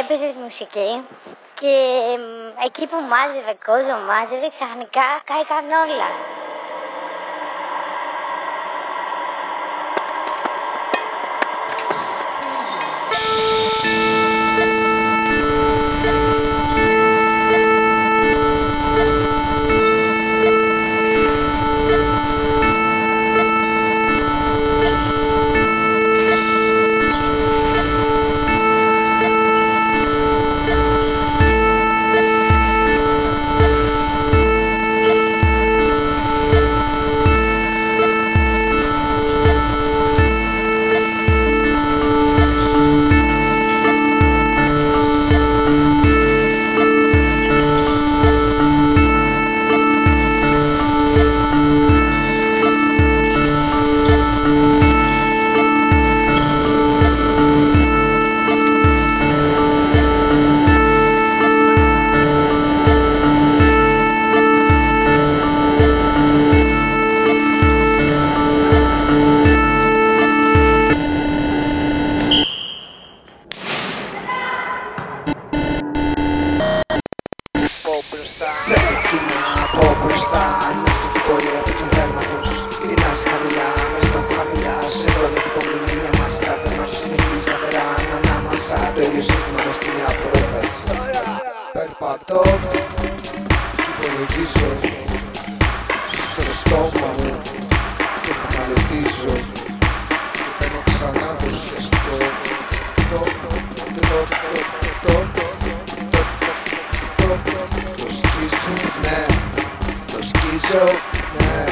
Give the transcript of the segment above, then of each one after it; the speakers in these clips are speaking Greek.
έπαιζες μουσική και μ, εκεί που μάζευε κόσμο, μάζευε ξαφνικά κάηκαν όλα. Περπατώ και υπολογίζω Στο στόμα μου και χαμαλωτίζω Και παίρνω ξανά το σιαστό Το, το, το, το, το, το, το, το σκίζω, ναι, το σκίζω, ναι.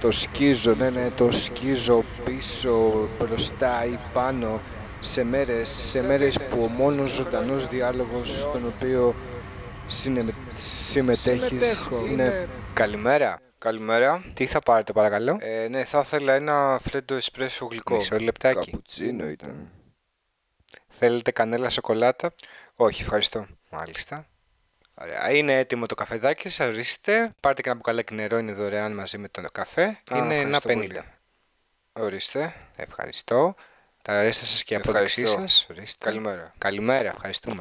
Το σκίζω, ναι, ναι, το σκίζω πίσω, μπροστά ή πάνω σε μέρες, σε μέρες που ο μόνος ζωντανός διάλογος στον οποίο συνε- συμμετέχεις Συμμετέχω, είναι... είναι- Καλημέρα. Καλημέρα. Τι θα πάρετε παρακαλώ; Ε, ναι, θα ήθελα ένα φρέντο εσπρέσο γλυκό. Μισό λεπτάκι. Καπουτσίνο ήταν. Θέλετε κανέλα σοκολάτα; Όχι, ευχαριστώ. Μάλιστα. Ωραία. Είναι έτοιμο το καφεδάκι, σας ορίστε. Πάρτε και ένα μπουκαλάκι νερό, είναι δωρεάν μαζί με τον καφέ. Α, είναι ένα ευχαριστώ 50. πολύ. Ορίστε. Ευχαριστώ. Τα αρέστα σας και η απόδειξή Ευχαριστώ. σας. Ορίστε. Καλημέρα. Καλημέρα, ευχαριστούμε.